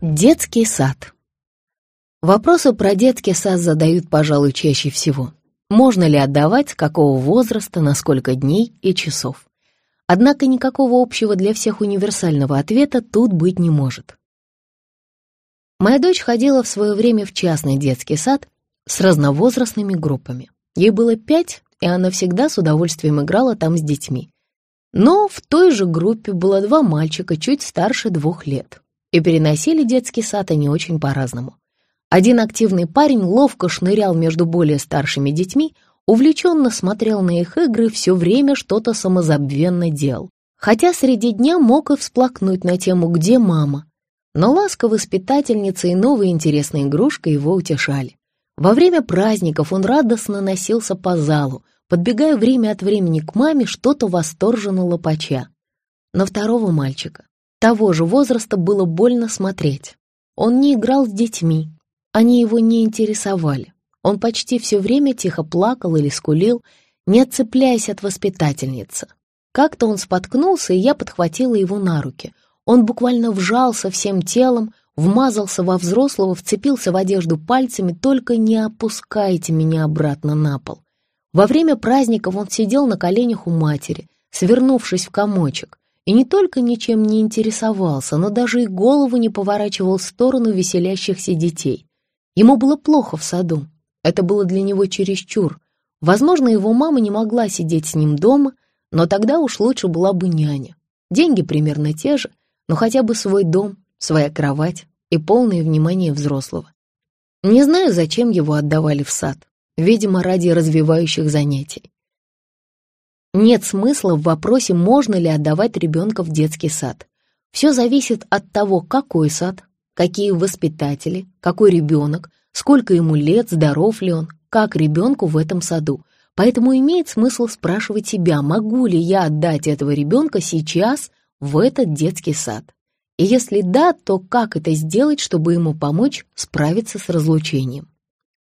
Детский сад. Вопросы про детский сад задают, пожалуй, чаще всего. Можно ли отдавать, какого возраста, на сколько дней и часов? Однако никакого общего для всех универсального ответа тут быть не может. Моя дочь ходила в свое время в частный детский сад с разновозрастными группами. Ей было пять, и она всегда с удовольствием играла там с детьми. Но в той же группе было два мальчика чуть старше двух лет и переносили детский сад они очень по-разному. Один активный парень ловко шнырял между более старшими детьми, увлеченно смотрел на их игры все время что-то самозабвенно делал. Хотя среди дня мог и всплакнуть на тему «Где мама?». Но ласка воспитательницы и новая интересная игрушка его утешали. Во время праздников он радостно носился по залу, подбегая время от времени к маме, что-то восторженно лопача. На второго мальчика того же возраста было больно смотреть. Он не играл с детьми, они его не интересовали. Он почти все время тихо плакал или скулил, не отцепляясь от воспитательницы. Как-то он споткнулся, и я подхватила его на руки. Он буквально вжался всем телом, вмазался во взрослого, вцепился в одежду пальцами, только не опускайте меня обратно на пол. Во время праздников он сидел на коленях у матери, свернувшись в комочек, и не только ничем не интересовался, но даже и голову не поворачивал в сторону веселящихся детей. Ему было плохо в саду, это было для него чересчур. Возможно, его мама не могла сидеть с ним дома, но тогда уж лучше была бы няня. Деньги примерно те же, но хотя бы свой дом, своя кровать и полное внимание взрослого. Не знаю, зачем его отдавали в сад, видимо, ради развивающих занятий. Нет смысла в вопросе, можно ли отдавать ребенка в детский сад. Все зависит от того, какой сад, какие воспитатели, какой ребенок, сколько ему лет, здоров ли он, как ребенку в этом саду. Поэтому имеет смысл спрашивать себя, могу ли я отдать этого ребенка сейчас в этот детский сад. И если да, то как это сделать, чтобы ему помочь справиться с разлучением?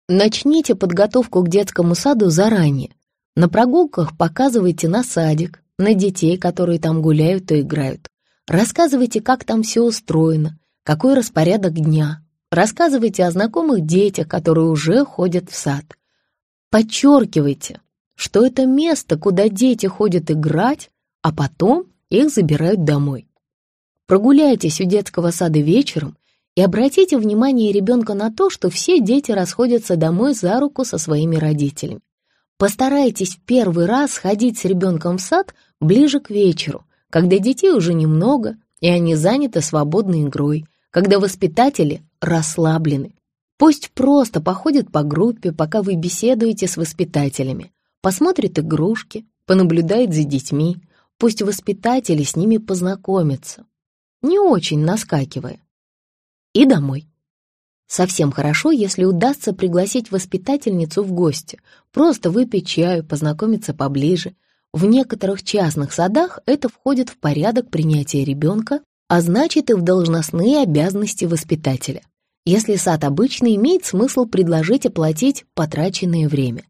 Начните подготовку к детскому саду заранее, на прогулках показывайте на садик, на детей, которые там гуляют и играют. Рассказывайте, как там все устроено, какой распорядок дня. Рассказывайте о знакомых детях, которые уже ходят в сад. Подчеркивайте, что это место, куда дети ходят играть, а потом их забирают домой. Прогуляйтесь у детского сада вечером и обратите внимание ребенка на то, что все дети расходятся домой за руку со своими родителями. Постарайтесь в первый раз ходить с ребенком в сад ближе к вечеру, когда детей уже немного, и они заняты свободной игрой, когда воспитатели расслаблены. Пусть просто походит по группе, пока вы беседуете с воспитателями, посмотрит игрушки, понаблюдает за детьми, пусть воспитатели с ними познакомятся, не очень наскакивая. И домой. Совсем хорошо, если удастся пригласить воспитательницу в гости, просто выпить чаю, познакомиться поближе. В некоторых частных садах это входит в порядок принятия ребенка, а значит и в должностные обязанности воспитателя. Если сад обычный, имеет смысл предложить оплатить потраченное время.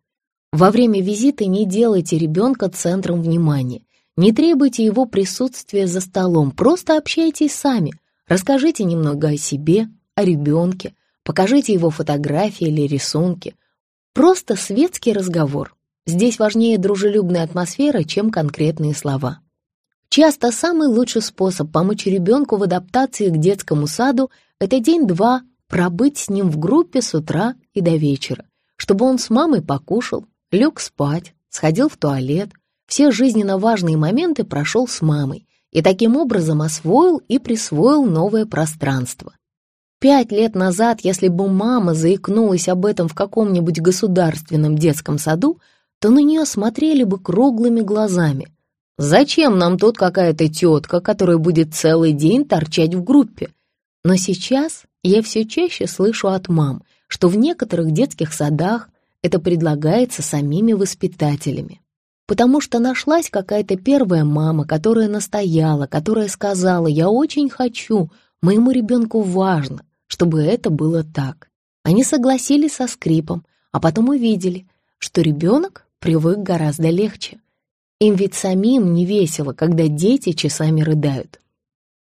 Во время визита не делайте ребенка центром внимания, не требуйте его присутствия за столом, просто общайтесь сами, расскажите немного о себе, о ребенке, Покажите его фотографии или рисунки. Просто светский разговор. Здесь важнее дружелюбная атмосфера, чем конкретные слова. Часто самый лучший способ помочь ребенку в адаптации к детскому саду – это день-два пробыть с ним в группе с утра и до вечера, чтобы он с мамой покушал, лег спать, сходил в туалет, все жизненно важные моменты прошел с мамой и таким образом освоил и присвоил новое пространство. Пять лет назад, если бы мама заикнулась об этом в каком-нибудь государственном детском саду, то на нее смотрели бы круглыми глазами. Зачем нам тут какая-то тетка, которая будет целый день торчать в группе? Но сейчас я все чаще слышу от мам, что в некоторых детских садах это предлагается самими воспитателями. Потому что нашлась какая-то первая мама, которая настояла, которая сказала «я очень хочу», Моему ребенку важно, чтобы это было так. Они согласились со скрипом, а потом увидели, что ребенок привык гораздо легче. Им ведь самим не весело, когда дети часами рыдают.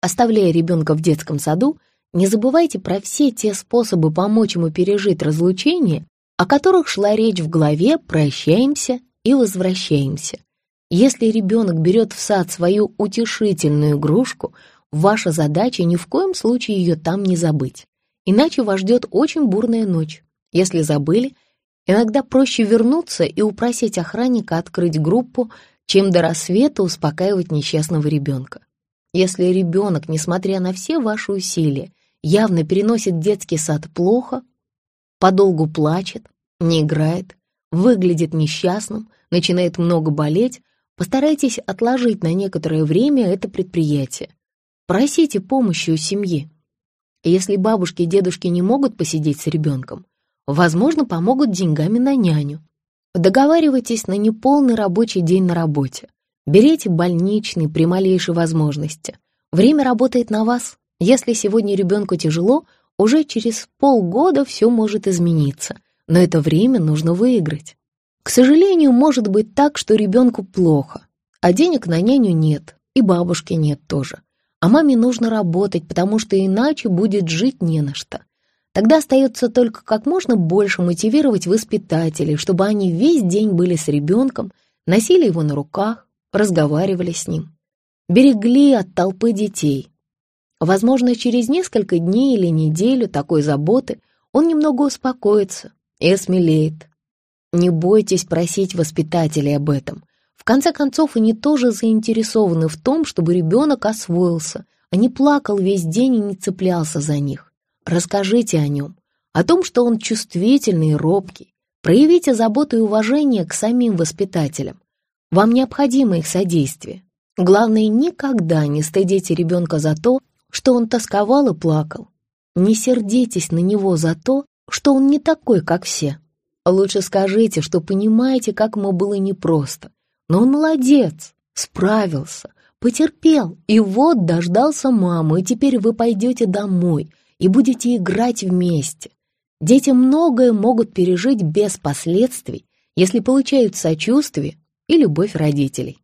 Оставляя ребенка в детском саду, Не забывайте про все те способы помочь ему пережить разлучение, о которых шла речь в главе «Прощаемся и возвращаемся». Если ребенок берет в сад свою утешительную игрушку, ваша задача ни в коем случае ее там не забыть. Иначе вас ждет очень бурная ночь. Если забыли, иногда проще вернуться и упросить охранника открыть группу, чем до рассвета успокаивать несчастного ребенка. Если ребенок, несмотря на все ваши усилия, явно переносит детский сад плохо, подолгу плачет, не играет, выглядит несчастным, начинает много болеть, постарайтесь отложить на некоторое время это предприятие. Просите помощи у семьи. Если бабушки и дедушки не могут посидеть с ребенком, возможно, помогут деньгами на няню. Договаривайтесь на неполный рабочий день на работе. Берите больничный при малейшей возможности. Время работает на вас. Если сегодня ребенку тяжело, уже через полгода все может измениться, но это время нужно выиграть. К сожалению, может быть так, что ребенку плохо, а денег на няню нет, и бабушки нет тоже. А маме нужно работать, потому что иначе будет жить не на что. Тогда остается только как можно больше мотивировать воспитателей, чтобы они весь день были с ребенком, носили его на руках, разговаривали с ним. Берегли от толпы детей. Возможно, через несколько дней или неделю такой заботы он немного успокоится и осмелеет. Не бойтесь просить воспитателей об этом. В конце концов, они тоже заинтересованы в том, чтобы ребенок освоился, а не плакал весь день и не цеплялся за них. Расскажите о нем, о том, что он чувствительный и робкий. Проявите заботу и уважение к самим воспитателям. Вам необходимо их содействие. Главное, никогда не стыдите ребенка за то, что он тосковал и плакал. Не сердитесь на него за то, что он не такой, как все. Лучше скажите, что понимаете, как ему было непросто, но он молодец, справился, потерпел, и вот дождался маму, и теперь вы пойдете домой и будете играть вместе. Дети многое могут пережить без последствий, если получают сочувствие и любовь родителей.